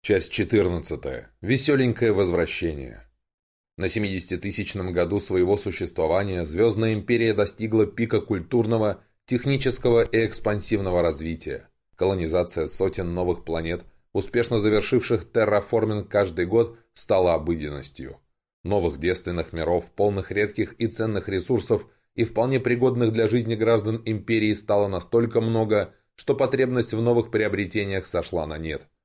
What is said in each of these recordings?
Часть 14. Веселенькое возвращение. На 70-тысячном году своего существования Звездная Империя достигла пика культурного, технического и экспансивного развития. Колонизация сотен новых планет, успешно завершивших терраформинг каждый год, стала обыденностью. Новых девственных миров, полных редких и ценных ресурсов и вполне пригодных для жизни граждан Империи стало настолько много, что потребность в новых приобретениях сошла на нет –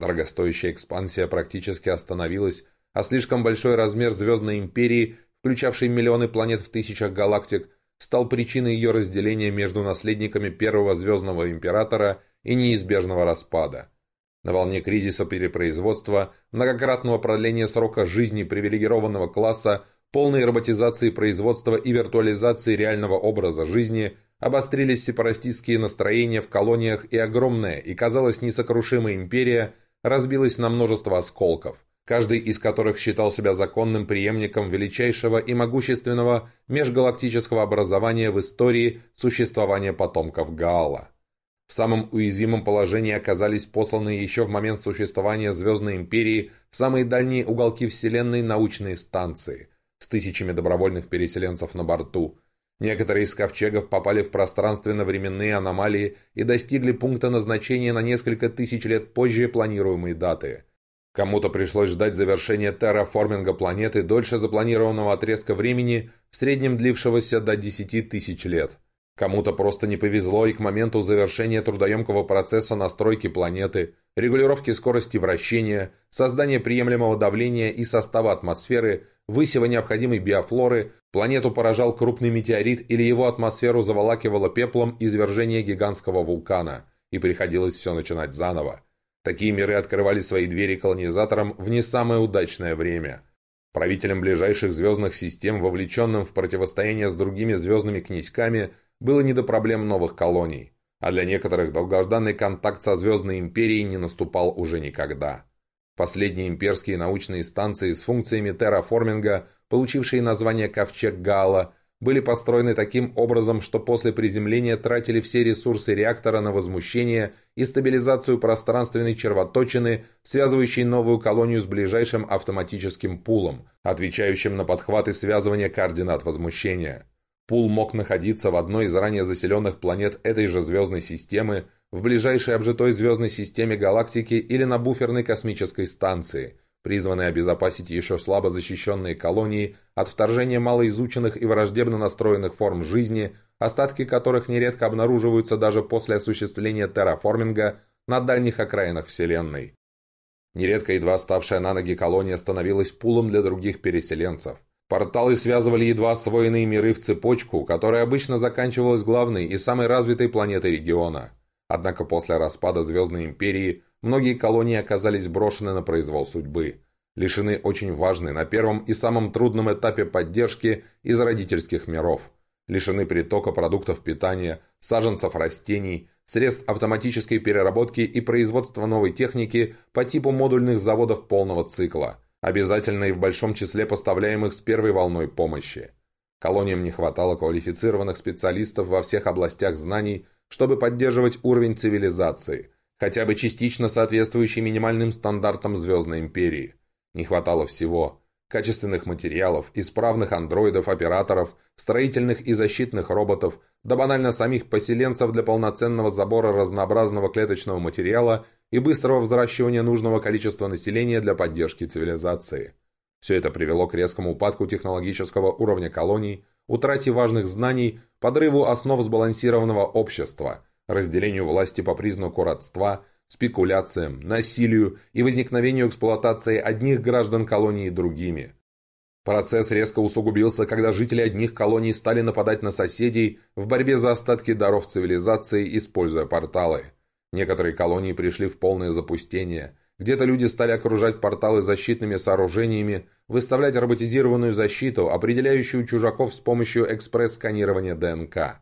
Дорогостоящая экспансия практически остановилась, а слишком большой размер Звездной Империи, включавшей миллионы планет в тысячах галактик, стал причиной ее разделения между наследниками первого Звездного Императора и неизбежного распада. На волне кризиса перепроизводства, многократного продления срока жизни привилегированного класса, полной роботизации производства и виртуализации реального образа жизни обострились сепаратистские настроения в колониях и огромная и, казалось, несокрушимая империя – разбилась на множество осколков, каждый из которых считал себя законным преемником величайшего и могущественного межгалактического образования в истории существования потомков Гаала. В самом уязвимом положении оказались посланные еще в момент существования Звездной Империи в самые дальние уголки Вселенной научные станции с тысячами добровольных переселенцев на борту – Некоторые из ковчегов попали в пространственно-временные аномалии и достигли пункта назначения на несколько тысяч лет позже планируемой даты. Кому-то пришлось ждать завершения терраформинга планеты дольше запланированного отрезка времени, в среднем длившегося до 10 тысяч лет. Кому-то просто не повезло и к моменту завершения трудоемкого процесса настройки планеты, регулировки скорости вращения, создания приемлемого давления и состава атмосферы, высева необходимой биофлоры, планету поражал крупный метеорит или его атмосферу заволакивало пеплом извержение гигантского вулкана, и приходилось все начинать заново. Такие миры открывали свои двери колонизаторам в не самое удачное время. Правителям ближайших звездных систем, вовлеченным в противостояние с другими звездными князьками, было не до проблем новых колоний, а для некоторых долгожданный контакт со Звездной Империей не наступал уже никогда. Последние имперские научные станции с функциями терраформинга, получившие название «Ковчег Гаала», были построены таким образом, что после приземления тратили все ресурсы реактора на возмущение и стабилизацию пространственной червоточины, связывающей новую колонию с ближайшим автоматическим пулом, отвечающим на подхват и связывание координат возмущения. Пул мог находиться в одной из ранее заселенных планет этой же звездной системы, в ближайшей обжитой звездной системе галактики или на буферной космической станции, призванной обезопасить еще слабо защищенные колонии от вторжения малоизученных и враждебно настроенных форм жизни, остатки которых нередко обнаруживаются даже после осуществления терраформинга на дальних окраинах Вселенной. Нередко едва ставшая на ноги колония становилась пулом для других переселенцев. Порталы связывали едва освоенные миры в цепочку, которая обычно заканчивалась главной и самой развитой планетой региона. Однако после распада Звездной Империи многие колонии оказались брошены на произвол судьбы, лишены очень важной на первом и самом трудном этапе поддержки из родительских миров, лишены притока продуктов питания, саженцев растений, средств автоматической переработки и производства новой техники по типу модульных заводов полного цикла – обязательно и в большом числе поставляемых с первой волной помощи. Колониям не хватало квалифицированных специалистов во всех областях знаний, чтобы поддерживать уровень цивилизации, хотя бы частично соответствующий минимальным стандартам Звездной Империи. Не хватало всего – качественных материалов, исправных андроидов-операторов, строительных и защитных роботов, да банально самих поселенцев для полноценного забора разнообразного клеточного материала и быстрого взращивания нужного количества населения для поддержки цивилизации. Все это привело к резкому упадку технологического уровня колоний, утрате важных знаний, подрыву основ сбалансированного общества, разделению власти по признаку родства, спекуляциям, насилию и возникновению эксплуатации одних граждан колонии другими. Процесс резко усугубился, когда жители одних колоний стали нападать на соседей в борьбе за остатки даров цивилизации, используя порталы – Некоторые колонии пришли в полное запустение. Где-то люди стали окружать порталы защитными сооружениями, выставлять роботизированную защиту, определяющую чужаков с помощью экспресс-сканирования ДНК.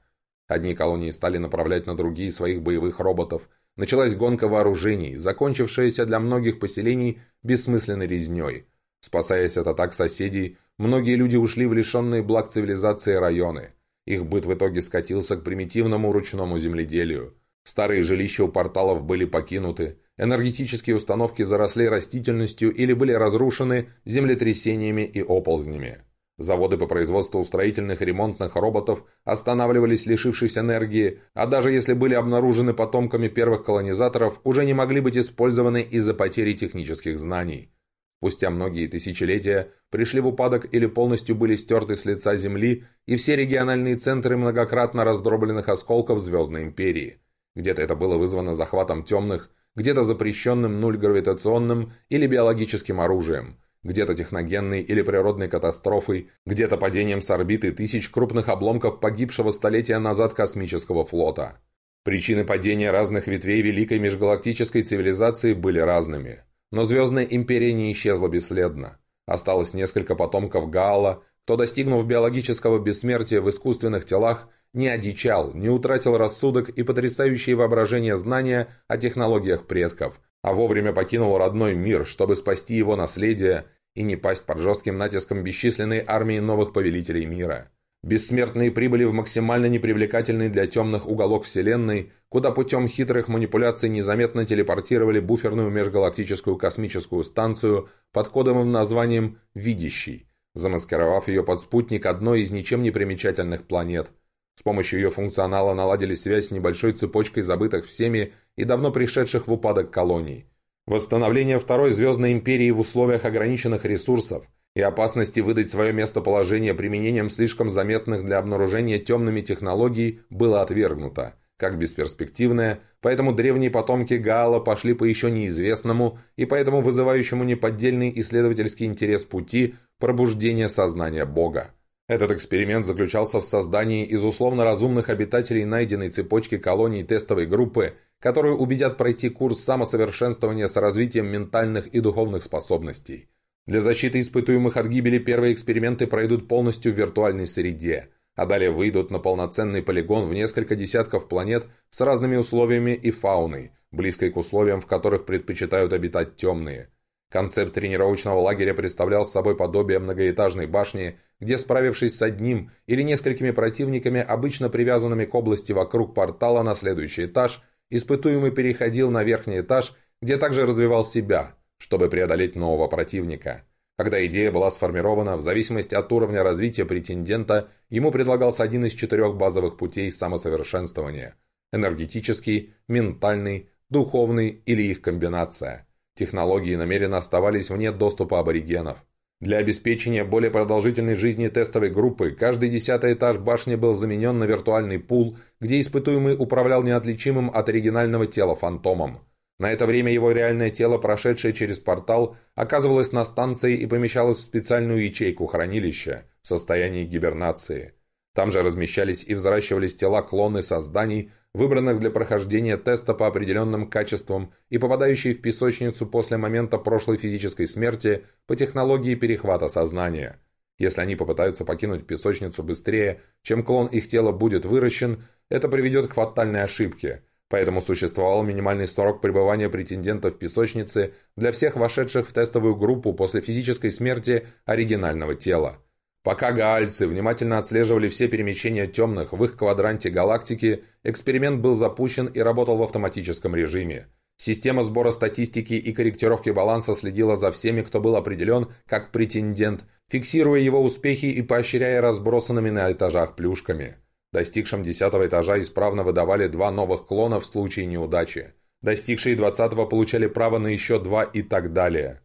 Одни колонии стали направлять на другие своих боевых роботов. Началась гонка вооружений, закончившаяся для многих поселений бессмысленной резней. Спасаясь от атак соседей, многие люди ушли в лишенные благ цивилизации районы. Их быт в итоге скатился к примитивному ручному земледелию – Старые жилища у порталов были покинуты, энергетические установки заросли растительностью или были разрушены землетрясениями и оползнями. Заводы по производству строительных и ремонтных роботов останавливались, лишившись энергии, а даже если были обнаружены потомками первых колонизаторов, уже не могли быть использованы из-за потери технических знаний. Спустя многие тысячелетия пришли в упадок или полностью были стерты с лица Земли и все региональные центры многократно раздробленных осколков Звездной Империи. Где-то это было вызвано захватом темных, где-то запрещенным нуль-гравитационным или биологическим оружием – где-то техногенной или природной катастрофой, где-то падением с орбиты тысяч крупных обломков погибшего столетия назад космического флота. Причины падения разных ветвей великой межгалактической цивилизации были разными. Но Звездная Империя не исчезла бесследно. Осталось несколько потомков Гаала, кто, достигнув биологического бессмертия в искусственных телах, не одичал, не утратил рассудок и потрясающее воображение знания о технологиях предков, а вовремя покинул родной мир, чтобы спасти его наследие и не пасть под жестким натиском бесчисленной армии новых повелителей мира. Бессмертные прибыли в максимально непривлекательный для темных уголок Вселенной, куда путем хитрых манипуляций незаметно телепортировали буферную межгалактическую космическую станцию под кодовым названием «Видящий», замаскировав ее под спутник одной из ничем не примечательных планет. С помощью ее функционала наладили связь с небольшой цепочкой забытых всеми и давно пришедших в упадок колоний – Восстановление Второй Звездной Империи в условиях ограниченных ресурсов и опасности выдать свое местоположение применением слишком заметных для обнаружения темными технологий было отвергнуто, как бесперспективное, поэтому древние потомки Гаала пошли по еще неизвестному и поэтому вызывающему неподдельный исследовательский интерес пути пробуждения сознания Бога. Этот эксперимент заключался в создании из условно разумных обитателей найденной цепочки колоний тестовой группы которые убедят пройти курс самосовершенствования с развитием ментальных и духовных способностей. Для защиты испытуемых от гибели первые эксперименты пройдут полностью в виртуальной среде, а далее выйдут на полноценный полигон в несколько десятков планет с разными условиями и фауной, близкой к условиям, в которых предпочитают обитать темные. Концепт тренировочного лагеря представлял собой подобие многоэтажной башни, где, справившись с одним или несколькими противниками, обычно привязанными к области вокруг портала на следующий этаж – испытуемый переходил на верхний этаж, где также развивал себя, чтобы преодолеть нового противника. Когда идея была сформирована, в зависимости от уровня развития претендента, ему предлагался один из четырех базовых путей самосовершенствования – энергетический, ментальный, духовный или их комбинация. Технологии намеренно оставались вне доступа аборигенов. Для обеспечения более продолжительной жизни тестовой группы каждый десятый этаж башни был заменен на виртуальный пул, где испытуемый управлял неотличимым от оригинального тела фантомом. На это время его реальное тело, прошедшее через портал, оказывалось на станции и помещалось в специальную ячейку хранилища в состоянии гибернации. Там же размещались и взращивались тела клоны созданий, выбранных для прохождения теста по определенным качествам и попадающие в песочницу после момента прошлой физической смерти по технологии перехвата сознания. Если они попытаются покинуть песочницу быстрее, чем клон их тела будет выращен, это приведет к фатальной ошибке. Поэтому существовал минимальный срок пребывания претендента в песочнице для всех вошедших в тестовую группу после физической смерти оригинального тела. Пока гаальцы внимательно отслеживали все перемещения темных в их квадранте галактики, эксперимент был запущен и работал в автоматическом режиме. Система сбора статистики и корректировки баланса следила за всеми, кто был определен как претендент, фиксируя его успехи и поощряя разбросанными на этажах плюшками. Достигшим десятого этажа исправно выдавали два новых клона в случае неудачи. Достигшие двадцатого получали право на еще два и так далее.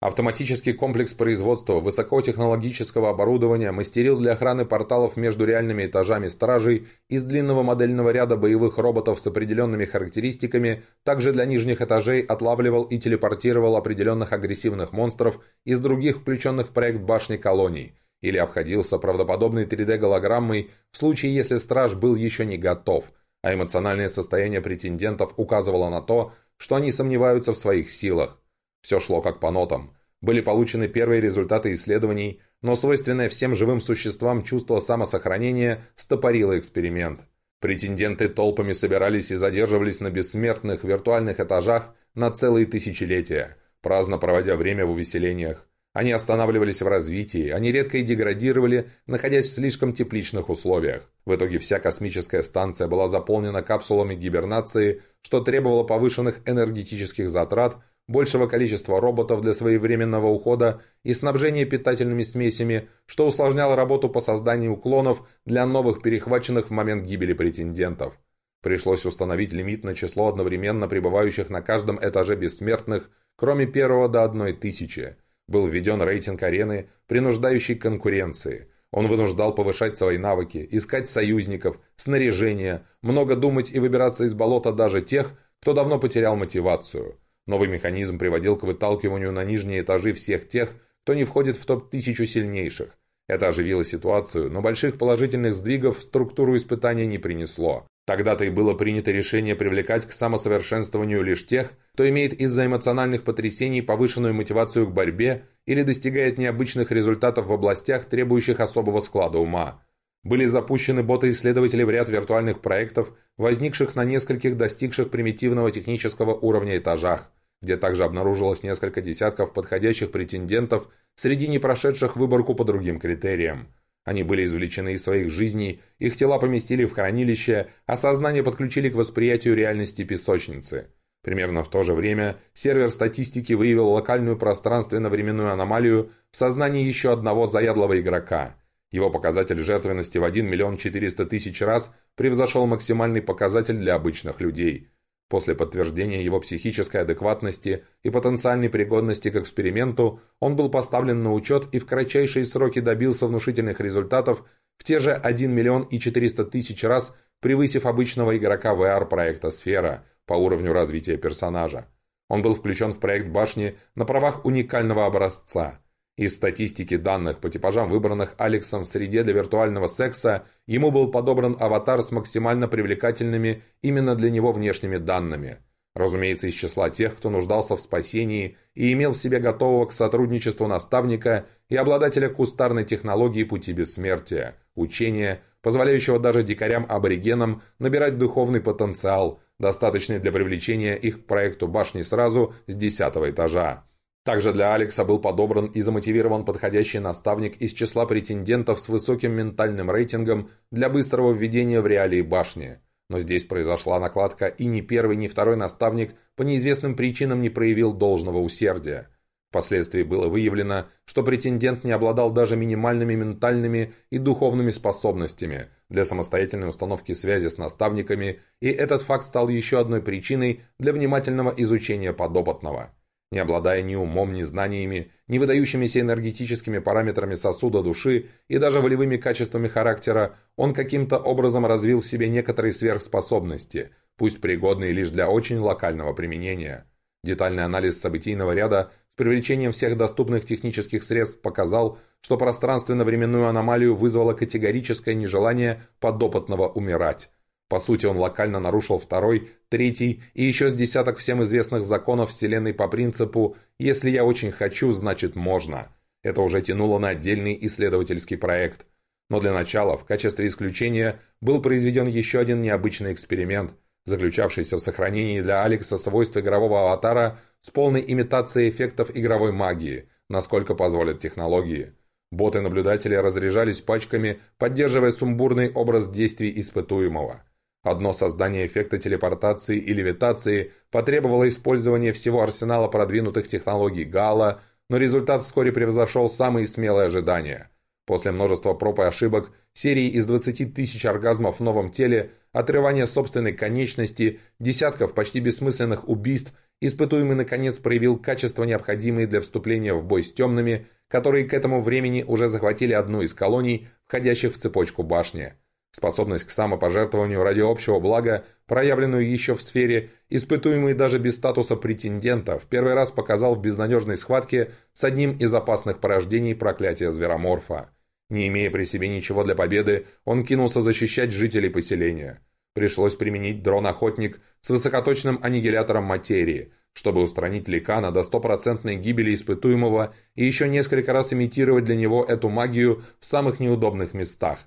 Автоматический комплекс производства высокотехнологического оборудования мастерил для охраны порталов между реальными этажами стражей из длинного модельного ряда боевых роботов с определенными характеристиками, также для нижних этажей отлавливал и телепортировал определенных агрессивных монстров из других включенных в проект башни колоний, или обходился правдоподобной 3D-голограммой в случае, если страж был еще не готов, а эмоциональное состояние претендентов указывало на то, что они сомневаются в своих силах. Все шло как по нотам. Были получены первые результаты исследований, но свойственное всем живым существам чувство самосохранения стопорило эксперимент. Претенденты толпами собирались и задерживались на бессмертных виртуальных этажах на целые тысячелетия, праздно проводя время в увеселениях. Они останавливались в развитии, они редко и деградировали, находясь в слишком тепличных условиях. В итоге вся космическая станция была заполнена капсулами гибернации, что требовало повышенных энергетических затрат, большего количества роботов для своевременного ухода и снабжения питательными смесями, что усложняло работу по созданию уклонов для новых перехваченных в момент гибели претендентов. Пришлось установить лимит на число одновременно пребывающих на каждом этаже бессмертных, кроме первого до одной тысячи – был введен рейтинг арены, принуждающий конкуренции. Он вынуждал повышать свои навыки, искать союзников, снаряжение, много думать и выбираться из болота даже тех, кто давно потерял мотивацию. Новый механизм приводил к выталкиванию на нижние этажи всех тех, кто не входит в топ-1000 сильнейших. Это оживило ситуацию, но больших положительных сдвигов в структуру испытания не принесло. Тогда-то и было принято решение привлекать к самосовершенствованию лишь тех, кто имеет из-за эмоциональных потрясений повышенную мотивацию к борьбе или достигает необычных результатов в областях, требующих особого склада ума. Были запущены боты-исследователи в ряд виртуальных проектов, возникших на нескольких достигших примитивного технического уровня этажах, где также обнаружилось несколько десятков подходящих претендентов среди не прошедших выборку по другим критериям. Они были извлечены из своих жизней, их тела поместили в хранилище, а сознание подключили к восприятию реальности песочницы. Примерно в то же время сервер статистики выявил локальную пространственно-временную аномалию в сознании еще одного заядлого игрока. Его показатель жертвенности в 1 миллион 400 тысяч раз превзошел максимальный показатель для обычных людей – После подтверждения его психической адекватности и потенциальной пригодности к эксперименту, он был поставлен на учет и в кратчайшие сроки добился внушительных результатов в те же 1 миллион и 400 тысяч раз, превысив обычного игрока VR-проекта «Сфера» по уровню развития персонажа. Он был включен в проект «Башни» на правах уникального образца – из статистики данных по типажам, выбранных Алексом в среде для виртуального секса, ему был подобран аватар с максимально привлекательными именно для него внешними данными. Разумеется, из числа тех, кто нуждался в спасении и имел в себе готового к сотрудничеству наставника и обладателя кустарной технологии пути бессмертия, учения, позволяющего даже дикарям-аборигенам набирать духовный потенциал, достаточный для привлечения их к проекту башни сразу с десятого этажа. Также для Алекса был подобран и замотивирован подходящий наставник из числа претендентов с высоким ментальным рейтингом для быстрого введения в реалии башни. Но здесь произошла накладка, и ни первый, ни второй наставник по неизвестным причинам не проявил должного усердия. Впоследствии было выявлено, что претендент не обладал даже минимальными ментальными и духовными способностями для самостоятельной установки связи с наставниками, и этот факт стал еще одной причиной для внимательного изучения подопытного. Не обладая ни умом, ни знаниями, ни выдающимися энергетическими параметрами сосуда души и даже волевыми качествами характера, он каким-то образом развил в себе некоторые сверхспособности, пусть пригодные лишь для очень локального применения. Детальный анализ событийного ряда с привлечением всех доступных технических средств показал, что пространственно-временную аномалию вызвало категорическое нежелание подопытного умирать, по сути, он локально нарушил второй, третий и еще с десяток всем известных законов Вселенной по принципу «если я очень хочу, значит можно». Это уже тянуло на отдельный исследовательский проект. Но для начала, в качестве исключения, был произведен еще один необычный эксперимент, заключавшийся в сохранении для Алекса свойств игрового аватара с полной имитацией эффектов игровой магии, насколько позволят технологии. Боты-наблюдатели разряжались пачками, поддерживая сумбурный образ действий испытуемого – Одно создание эффекта телепортации и левитации потребовало использования всего арсенала продвинутых технологий Гала, но результат вскоре превзошел самые смелые ожидания. После множества проб и ошибок, серии из 20 тысяч оргазмов в новом теле, отрывания собственной конечности, десятков почти бессмысленных убийств, испытуемый наконец проявил качества, необходимые для вступления в бой с темными, которые к этому времени уже захватили одну из колоний, входящих в цепочку башни. Способность к самопожертвованию ради общего блага, проявленную еще в сфере, испытуемый даже без статуса претендента, в первый раз показал в безнадежной схватке с одним из опасных порождений проклятия звероморфа. Не имея при себе ничего для победы, он кинулся защищать жителей поселения. Пришлось применить дрон-охотник с высокоточным аннигилятором материи, чтобы устранить ликана до стопроцентной гибели испытуемого и еще несколько раз имитировать для него эту магию в самых неудобных местах.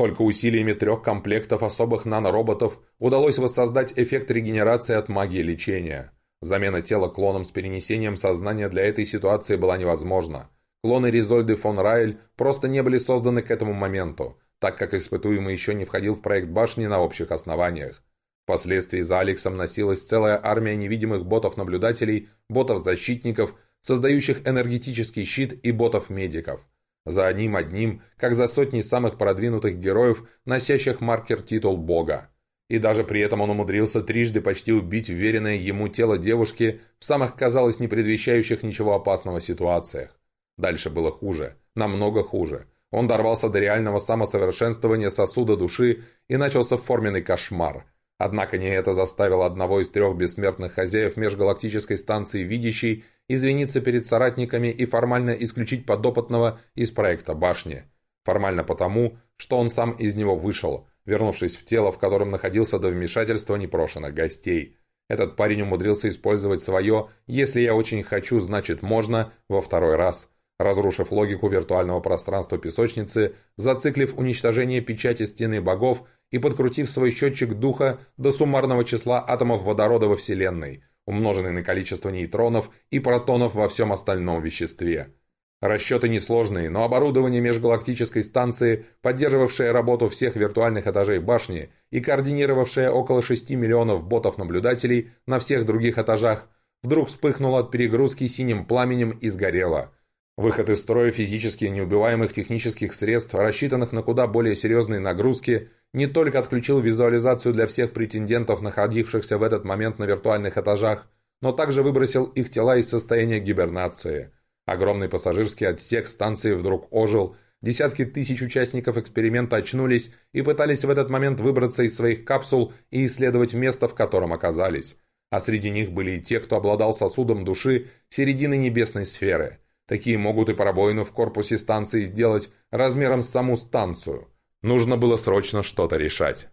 Только усилиями трех комплектов особых нанороботов удалось воссоздать эффект регенерации от магии лечения. Замена тела клоном с перенесением сознания для этой ситуации была невозможна. Клоны Ризольды фон Райль просто не были созданы к этому моменту, так как испытуемый еще не входил в проект башни на общих основаниях. Впоследствии за Алексом носилась целая армия невидимых ботов-наблюдателей, ботов-защитников, создающих энергетический щит и ботов-медиков. За одним-одним, как за сотни самых продвинутых героев, носящих маркер-титул Бога. И даже при этом он умудрился трижды почти убить уверенное ему тело девушки в самых, казалось, не предвещающих ничего опасного ситуациях. Дальше было хуже, намного хуже. Он дорвался до реального самосовершенствования сосуда души и начался форменный кошмар. Однако не это заставило одного из трех бессмертных хозяев межгалактической станции «Видящий» извиниться перед соратниками и формально исключить подопытного из проекта «Башни». Формально потому, что он сам из него вышел, вернувшись в тело, в котором находился до вмешательства непрошенных гостей. Этот парень умудрился использовать свое «если я очень хочу, значит можно» во второй раз – разрушив логику виртуального пространства песочницы, зациклив уничтожение печати стены богов и подкрутив свой счетчик духа до суммарного числа атомов водорода во Вселенной, умноженный на количество нейтронов и протонов во всем остальном веществе. Расчеты несложные, но оборудование межгалактической станции, поддерживавшее работу всех виртуальных этажей башни и координировавшее около 6 миллионов ботов-наблюдателей на всех других этажах, вдруг вспыхнуло от перегрузки синим пламенем и сгорело – Выход из строя физически неубиваемых технических средств, рассчитанных на куда более серьезные нагрузки, не только отключил визуализацию для всех претендентов, находившихся в этот момент на виртуальных этажах, но также выбросил их тела из состояния гибернации. Огромный пассажирский отсек станции вдруг ожил, десятки тысяч участников эксперимента очнулись и пытались в этот момент выбраться из своих капсул и исследовать место, в котором оказались. А среди них были и те, кто обладал сосудом души середины небесной сферы – Такие могут и пробоину в корпусе станции сделать размером с саму станцию. Нужно было срочно что-то решать.